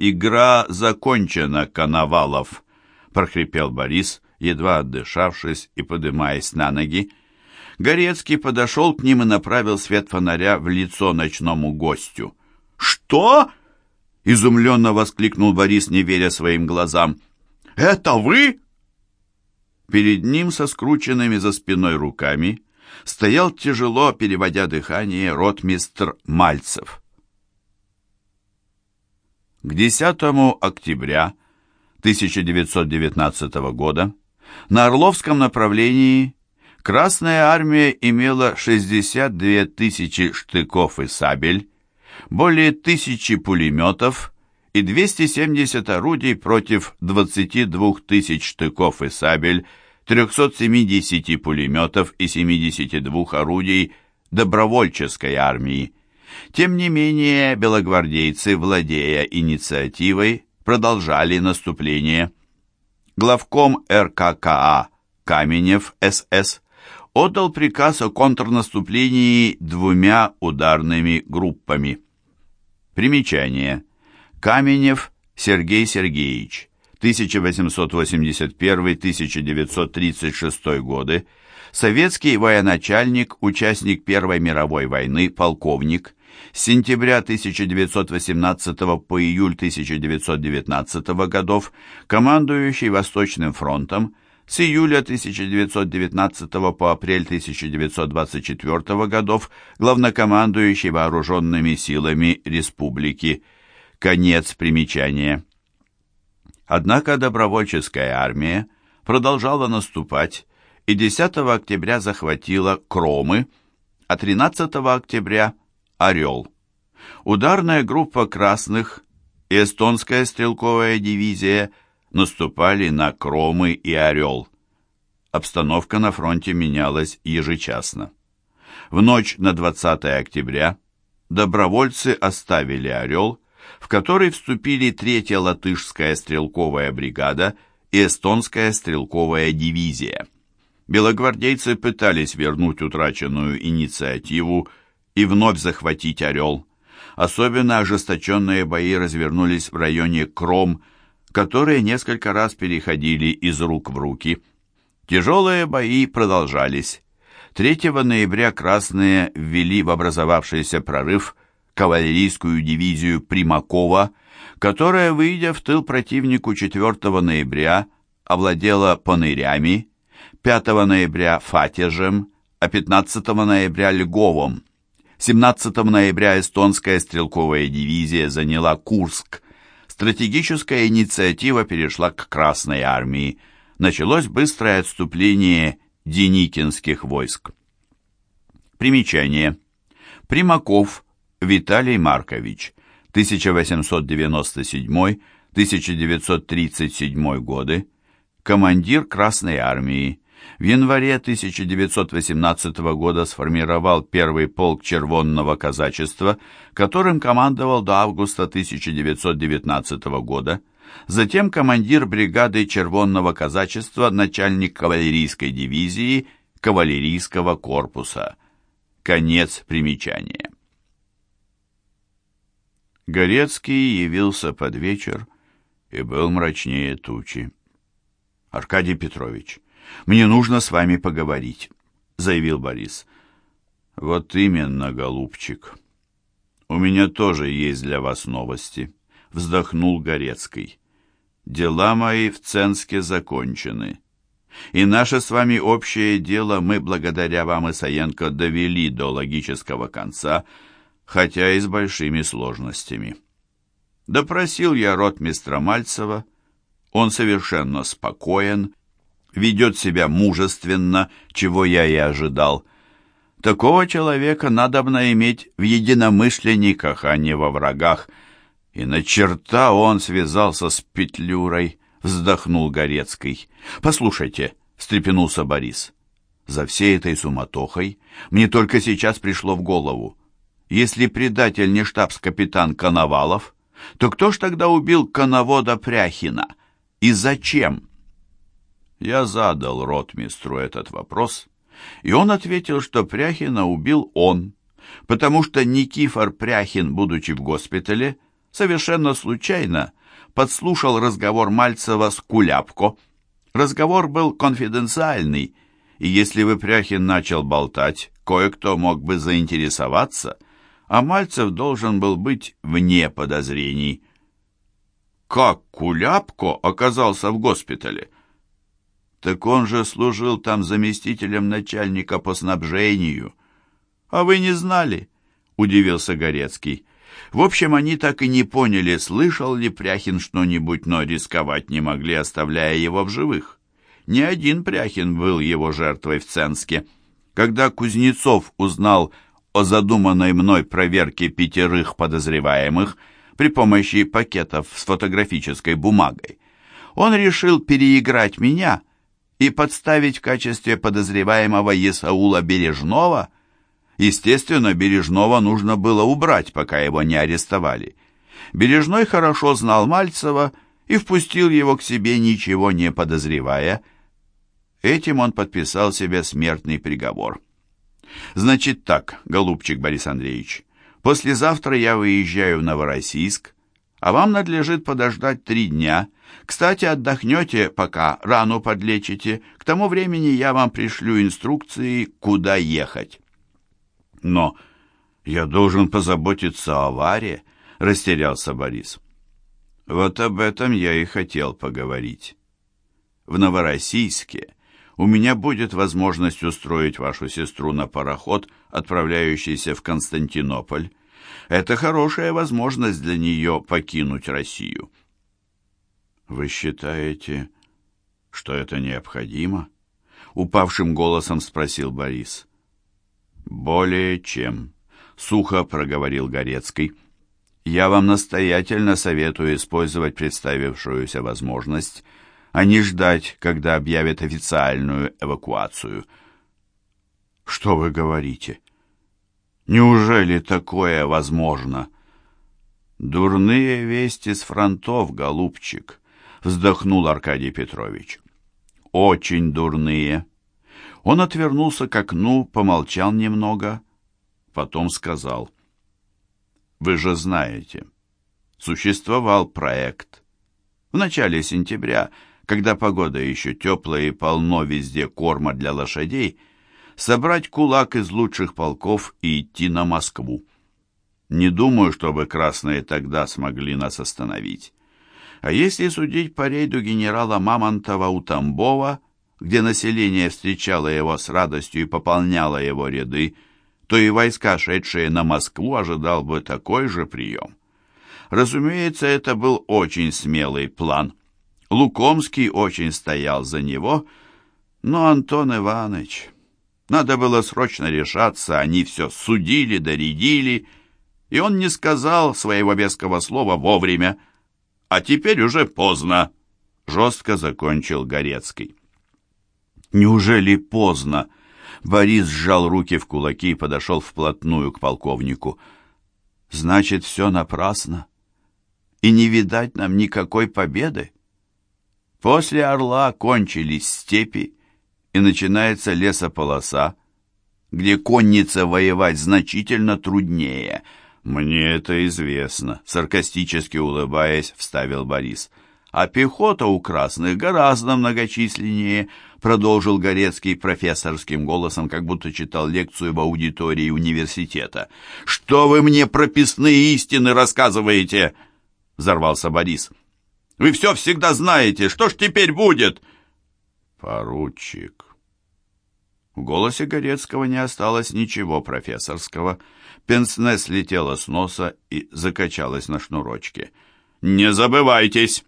«Игра закончена, Коновалов!» — прохрипел Борис, едва отдышавшись и подымаясь на ноги. Горецкий подошел к ним и направил свет фонаря в лицо ночному гостю. «Что?» — изумленно воскликнул Борис, не веря своим глазам. «Это вы?» Перед ним со скрученными за спиной руками стоял тяжело, переводя дыхание, ротмистр Мальцев. К 10 октября 1919 года на Орловском направлении Красная армия имела 62 тысячи штыков и сабель, более тысячи пулеметов и 270 орудий против 22 тысяч штыков и сабель, 370 пулеметов и 72 орудий добровольческой армии. Тем не менее, белогвардейцы, владея инициативой, продолжали наступление. Главком РККА Каменев СС отдал приказ о контрнаступлении двумя ударными группами. Примечание. Каменев Сергей Сергеевич, 1881-1936 годы, советский военачальник, участник Первой мировой войны, полковник, с сентября 1918 по июль 1919 годов командующий Восточным фронтом, с июля 1919 по апрель 1924 годов главнокомандующий вооруженными силами республики. Конец примечания. Однако добровольческая армия продолжала наступать и 10 октября захватила Кромы, а 13 октября – Орел. Ударная группа красных и эстонская стрелковая дивизия – наступали на Кромы и Орел. Обстановка на фронте менялась ежечасно. В ночь на 20 октября добровольцы оставили Орел, в который вступили третья латышская стрелковая бригада и эстонская стрелковая дивизия. Белогвардейцы пытались вернуть утраченную инициативу и вновь захватить Орел. Особенно ожесточенные бои развернулись в районе Кром, которые несколько раз переходили из рук в руки. Тяжелые бои продолжались. 3 ноября красные ввели в образовавшийся прорыв кавалерийскую дивизию Примакова, которая, выйдя в тыл противнику 4 ноября, овладела Понырями, 5 ноября Фатежем, а 15 ноября Льговом. 17 ноября эстонская стрелковая дивизия заняла Курск, стратегическая инициатива перешла к Красной армии. Началось быстрое отступление деникинских войск. Примечание. Примаков Виталий Маркович, 1897-1937 годы, командир Красной армии, в январе 1918 года сформировал первый полк червонного казачества, которым командовал до августа 1919 года. Затем командир бригады червонного казачества, начальник кавалерийской дивизии кавалерийского корпуса. Конец примечания. Горецкий явился под вечер и был мрачнее тучи. Аркадий Петрович, мне нужно с вами поговорить», — заявил Борис. «Вот именно, голубчик. У меня тоже есть для вас новости», — вздохнул Горецкий. «Дела мои в Ценске закончены. И наше с вами общее дело мы, благодаря вам, Исаенко, довели до логического конца, хотя и с большими сложностями. Допросил я ротмистра Мальцева, он совершенно спокоен ведет себя мужественно, чего я и ожидал. Такого человека надобно иметь в единомышленниках, а не во врагах. И на черта он связался с Петлюрой, вздохнул Горецкий. «Послушайте», — встрепенулся Борис, — «за всей этой суматохой мне только сейчас пришло в голову. Если предатель не штабс-капитан Коновалов, то кто ж тогда убил коновода Пряхина? И зачем?» Я задал ротмистру этот вопрос, и он ответил, что Пряхина убил он, потому что Никифор Пряхин, будучи в госпитале, совершенно случайно подслушал разговор Мальцева с Куляпко. Разговор был конфиденциальный, и если Выпряхин начал болтать, кое-кто мог бы заинтересоваться, а Мальцев должен был быть вне подозрений. Как Куляпко оказался в госпитале? Так он же служил там заместителем начальника по снабжению. А вы не знали? Удивился Горецкий. В общем, они так и не поняли, слышал ли Пряхин что-нибудь, но рисковать не могли, оставляя его в живых. Не один Пряхин был его жертвой в Ценске. Когда Кузнецов узнал о задуманной мной проверке пятерых подозреваемых при помощи пакетов с фотографической бумагой, он решил переиграть меня и подставить в качестве подозреваемого Есаула Бережного – Естественно, Бережного нужно было убрать, пока его не арестовали. Бережной хорошо знал Мальцева и впустил его к себе, ничего не подозревая. Этим он подписал себе смертный приговор. «Значит так, голубчик Борис Андреевич, послезавтра я выезжаю в Новороссийск, а вам надлежит подождать три дня. Кстати, отдохнете, пока рану подлечите. К тому времени я вам пришлю инструкции, куда ехать». Но я должен позаботиться о Варе, растерялся Борис. Вот об этом я и хотел поговорить. В Новороссийске у меня будет возможность устроить вашу сестру на пароход, отправляющийся в Константинополь. Это хорошая возможность для нее покинуть Россию. Вы считаете, что это необходимо? Упавшим голосом спросил Борис. «Более чем», — сухо проговорил Горецкий. «Я вам настоятельно советую использовать представившуюся возможность, а не ждать, когда объявят официальную эвакуацию». «Что вы говорите? Неужели такое возможно?» «Дурные вести с фронтов, голубчик», — вздохнул Аркадий Петрович. «Очень дурные». Он отвернулся к окну, помолчал немного, потом сказал. «Вы же знаете, существовал проект. В начале сентября, когда погода еще теплая и полно везде корма для лошадей, собрать кулак из лучших полков и идти на Москву. Не думаю, чтобы красные тогда смогли нас остановить. А если судить по рейду генерала Мамонтова у Тамбова, где население встречало его с радостью и пополняло его ряды, то и войска, шедшие на Москву, ожидал бы такой же прием. Разумеется, это был очень смелый план. Лукомский очень стоял за него, но Антон Иванович... Надо было срочно решаться, они все судили, доредили, и он не сказал своего веского слова вовремя. А теперь уже поздно, жестко закончил Горецкий. Неужели поздно? Борис сжал руки в кулаки и подошел вплотную к полковнику. Значит, все напрасно. И не видать нам никакой победы. После Орла кончились степи, и начинается лесополоса, где конница воевать значительно труднее. Мне это известно, саркастически улыбаясь, вставил Борис. А пехота у красных гораздо многочисленнее, продолжил Горецкий профессорским голосом, как будто читал лекцию в аудитории университета. «Что вы мне прописные истины рассказываете?» — взорвался Борис. «Вы все всегда знаете. Что ж теперь будет?» «Поручик». В голосе Горецкого не осталось ничего профессорского. Пенсне слетела с носа и закачалась на шнурочке. «Не забывайтесь!»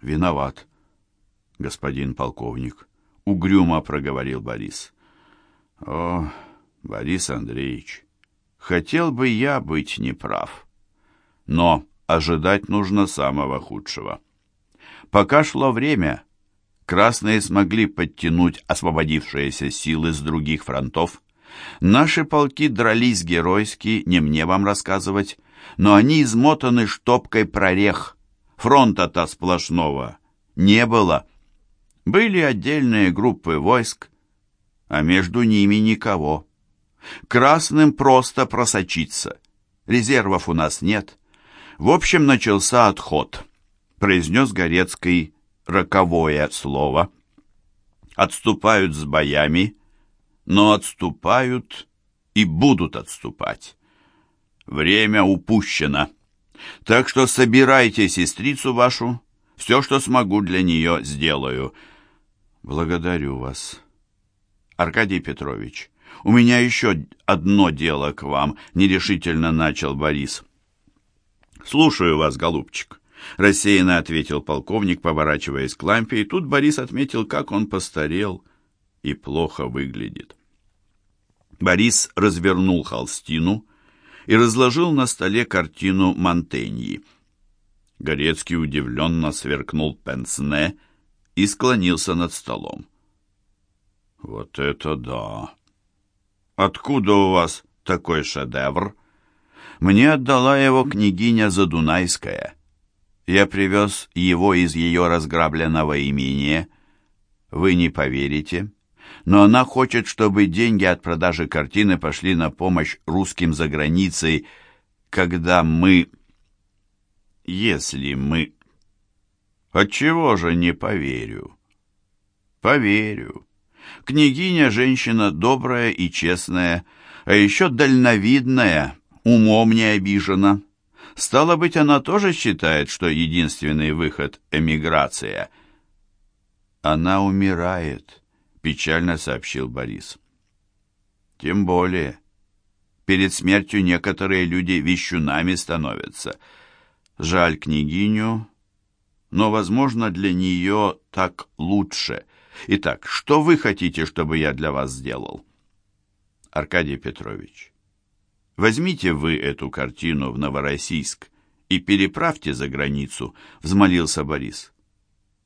«Виноват», господин полковник, — угрюмо проговорил Борис. О, Борис Андреевич, хотел бы я быть неправ. Но ожидать нужно самого худшего. Пока шло время, красные смогли подтянуть освободившиеся силы с других фронтов. Наши полки дрались геройски, не мне вам рассказывать, но они измотаны штопкой прорех. Фронта-то сплошного не было. Были отдельные группы войск, а между ними никого. Красным просто просочиться. Резервов у нас нет. В общем, начался отход. Произнес Горецкий роковое слово. Отступают с боями, но отступают и будут отступать. Время упущено. Так что собирайте сестрицу вашу, все, что смогу для нее, сделаю. Благодарю вас. Аркадий Петрович, у меня еще одно дело к вам, нерешительно начал Борис. Слушаю вас, голубчик. Рассеянно ответил полковник, поворачиваясь к лампе, и тут Борис отметил, как он постарел и плохо выглядит. Борис развернул холстину и разложил на столе картину Монтеньи. Горецкий удивленно сверкнул пенсне и склонился над столом. «Вот это да! Откуда у вас такой шедевр?» «Мне отдала его княгиня Задунайская. Я привез его из ее разграбленного имения. Вы не поверите, но она хочет, чтобы деньги от продажи картины пошли на помощь русским за границей, когда мы... Если мы... Отчего же не поверю? Поверю. Княгиня женщина добрая и честная, а еще дальновидная, умом не обижена. Стало быть, она тоже считает, что единственный выход — эмиграция. Она умирает, печально сообщил Борис. Тем более. Перед смертью некоторые люди вещунами становятся. Жаль княгиню, но, возможно, для нее так лучше. Итак, что вы хотите, чтобы я для вас сделал? Аркадий Петрович, возьмите вы эту картину в Новороссийск и переправьте за границу, взмолился Борис.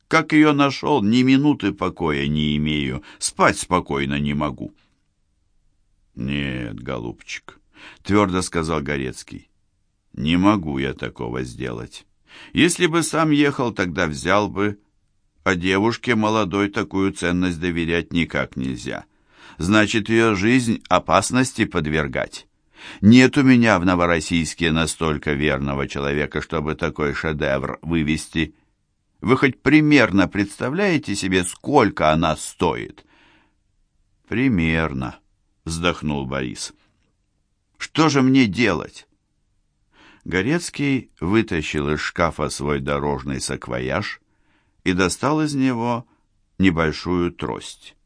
Как ее нашел, ни минуты покоя не имею, спать спокойно не могу. Нет, голубчик, твердо сказал Горецкий, не могу я такого сделать. Если бы сам ехал, тогда взял бы. А девушке молодой такую ценность доверять никак нельзя. Значит, ее жизнь опасности подвергать. Нет у меня в Новороссийске настолько верного человека, чтобы такой шедевр вывести. Вы хоть примерно представляете себе, сколько она стоит? Примерно, вздохнул Борис. Что же мне делать? Горецкий вытащил из шкафа свой дорожный саквояж и достал из него небольшую трость.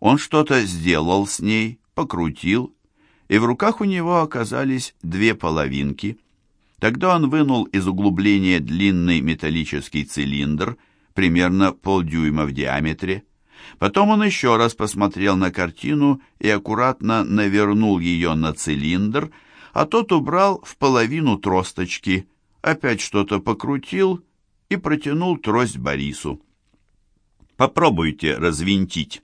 Он что-то сделал с ней, покрутил, и в руках у него оказались две половинки. Тогда он вынул из углубления длинный металлический цилиндр, примерно полдюйма в диаметре. Потом он еще раз посмотрел на картину и аккуратно навернул ее на цилиндр, а тот убрал в половину тросточки, опять что-то покрутил и протянул трость Борису. «Попробуйте развинтить».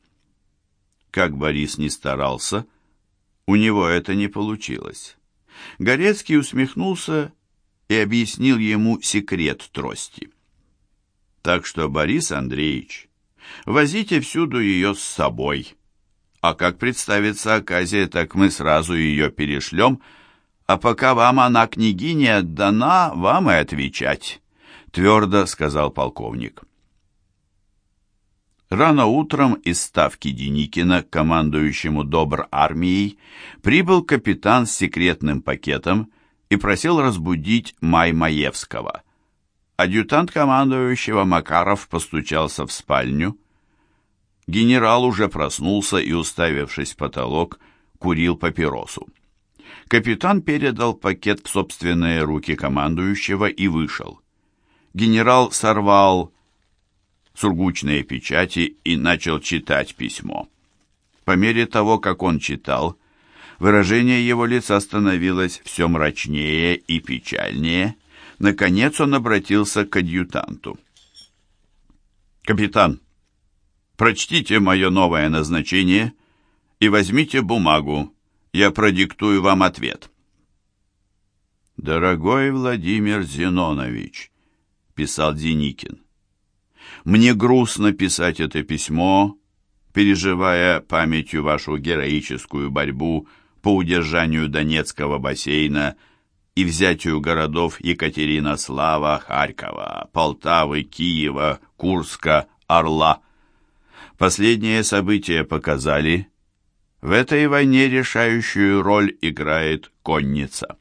Как Борис не старался, у него это не получилось. Горецкий усмехнулся и объяснил ему секрет трости. Так что, Борис Андреевич, возите всюду ее с собой. А как представится оказия, так мы сразу ее перешлем, а пока вам она, княгиня, отдана, вам и отвечать», — твердо сказал полковник. Рано утром из ставки Деникина командующему Добр армией прибыл капитан с секретным пакетом и просил разбудить Май Маевского. Адъютант командующего Макаров постучался в спальню. Генерал уже проснулся и, уставившись в потолок, курил папиросу. Капитан передал пакет в собственные руки командующего и вышел. Генерал сорвал сургучные печати и начал читать письмо. По мере того, как он читал, выражение его лица становилось все мрачнее и печальнее. Наконец он обратился к адъютанту. «Капитан, прочтите мое новое назначение и возьмите бумагу я продиктую вам ответ. «Дорогой Владимир Зинонович», — писал Деникин, «мне грустно писать это письмо, переживая памятью вашу героическую борьбу по удержанию Донецкого бассейна и взятию городов Екатеринослава, Харькова, Полтавы, Киева, Курска, Орла. Последние события показали, в этой войне решающую роль играет конница.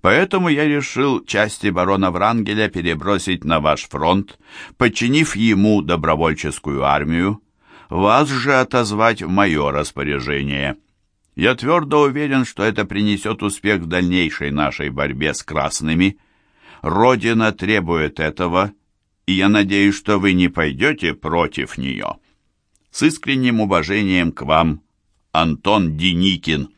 Поэтому я решил части барона Врангеля перебросить на ваш фронт, подчинив ему добровольческую армию, вас же отозвать в мое распоряжение. Я твердо уверен, что это принесет успех в дальнейшей нашей борьбе с красными. Родина требует этого, и я надеюсь, что вы не пойдете против нее. С искренним уважением к вам, Антон Деникин.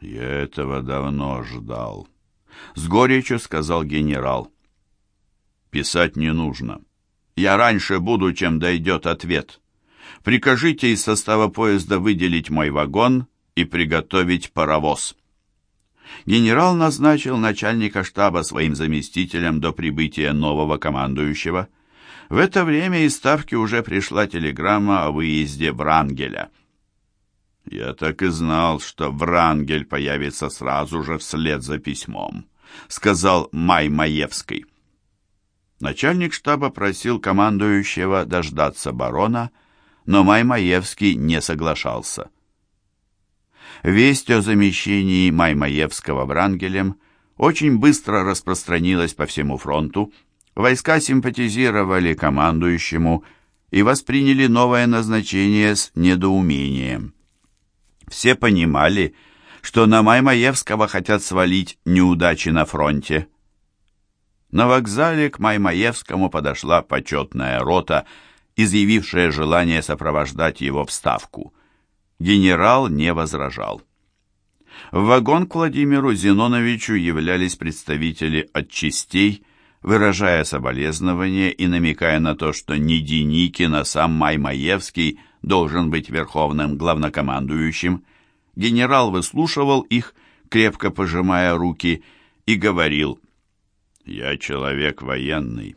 «Я этого давно ждал», — с горечью сказал генерал. «Писать не нужно. Я раньше буду, чем дойдет ответ. Прикажите из состава поезда выделить мой вагон и приготовить паровоз». Генерал назначил начальника штаба своим заместителем до прибытия нового командующего. В это время из Ставки уже пришла телеграмма о выезде Врангеля. «Я так и знал, что Врангель появится сразу же вслед за письмом», — сказал Май Маевский. Начальник штаба просил командующего дождаться барона, но Май Маевский не соглашался. Весть о замещении Май Маевского Врангелем очень быстро распространилась по всему фронту. Войска симпатизировали командующему и восприняли новое назначение с недоумением. Все понимали, что на Маймаевского хотят свалить неудачи на фронте. На вокзале к Маймаевскому подошла почетная рота, изъявившая желание сопровождать его в Ставку. Генерал не возражал. В вагон к Владимиру Зиноновичу являлись представители от частей, выражая соболезнования и намекая на то, что не Деникин, а сам Маймаевский должен быть верховным главнокомандующим. Генерал выслушивал их, крепко пожимая руки, и говорил, «Я человек военный,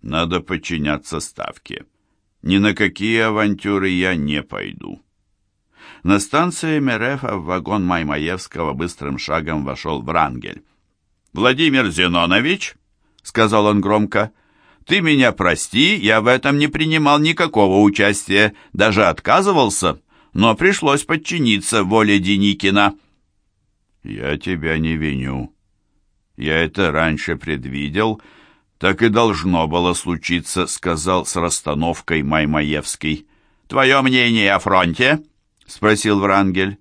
надо подчиняться ставке. Ни на какие авантюры я не пойду». На станции Мерефа в вагон Маймаевского быстрым шагом вошел Врангель. «Владимир Зинонович», — сказал он громко, — ты меня прости, я в этом не принимал никакого участия, даже отказывался, но пришлось подчиниться воле Деникина». «Я тебя не виню. Я это раньше предвидел, так и должно было случиться», — сказал с расстановкой Маймаевский. «Твое мнение о фронте?» — спросил Врангель.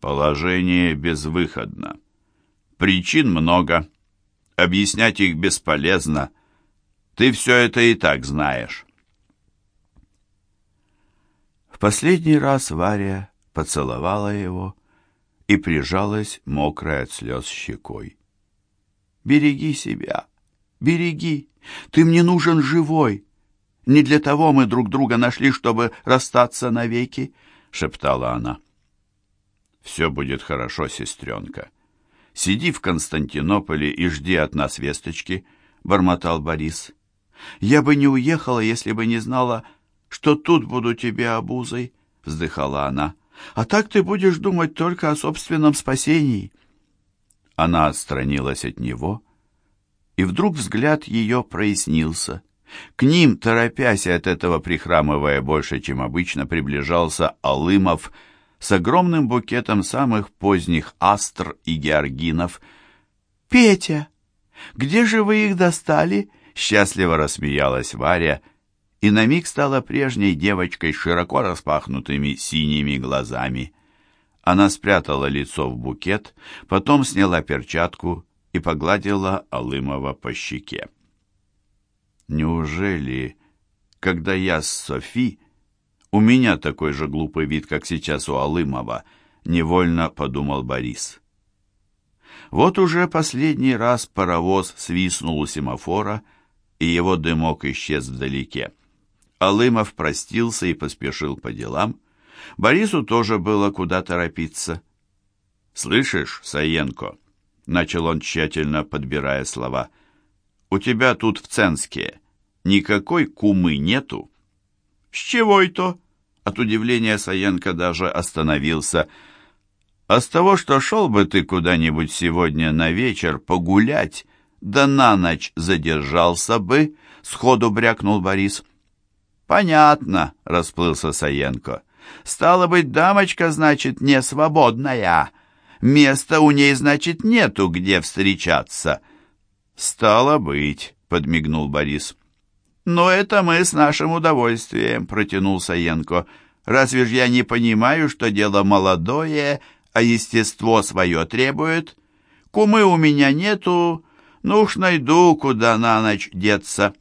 «Положение безвыходно. Причин много. Объяснять их бесполезно». Ты все это и так знаешь. В последний раз Варя поцеловала его и прижалась мокрой от слез щекой. «Береги себя, береги, ты мне нужен живой. Не для того мы друг друга нашли, чтобы расстаться навеки», — шептала она. «Все будет хорошо, сестренка. Сиди в Константинополе и жди от нас весточки», — бормотал Борис. Я бы не уехала, если бы не знала, что тут буду тебе обузой, — вздыхала она. А так ты будешь думать только о собственном спасении. Она отстранилась от него, и вдруг взгляд ее прояснился. К ним, торопясь от этого прихрамывая больше, чем обычно, приближался Алымов с огромным букетом самых поздних астр и георгинов. «Петя, где же вы их достали?» Счастливо рассмеялась Варя и на миг стала прежней девочкой с широко распахнутыми синими глазами. Она спрятала лицо в букет, потом сняла перчатку и погладила Алымова по щеке. «Неужели, когда я с Софи, у меня такой же глупый вид, как сейчас у Алымова?» — невольно подумал Борис. Вот уже последний раз паровоз свистнул у семафора — и его дымок исчез вдалеке. Алымов простился и поспешил по делам. Борису тоже было куда торопиться. «Слышишь, Саенко?» — начал он тщательно, подбирая слова. «У тебя тут в Ценске никакой кумы нету?» «С чего это?» От удивления Саенко даже остановился. А с того, что шел бы ты куда-нибудь сегодня на вечер погулять, да на ночь задержался бы, сходу брякнул Борис. Понятно, расплылся Саенко. Стало быть, дамочка, значит, не свободная. Места у ней, значит, нету, где встречаться. Стало быть, подмигнул Борис. Но это мы с нашим удовольствием, протянул Саенко. Разве ж я не понимаю, что дело молодое, а естество свое требует? Кумы у меня нету, ну уж найду, куда на ночь деться.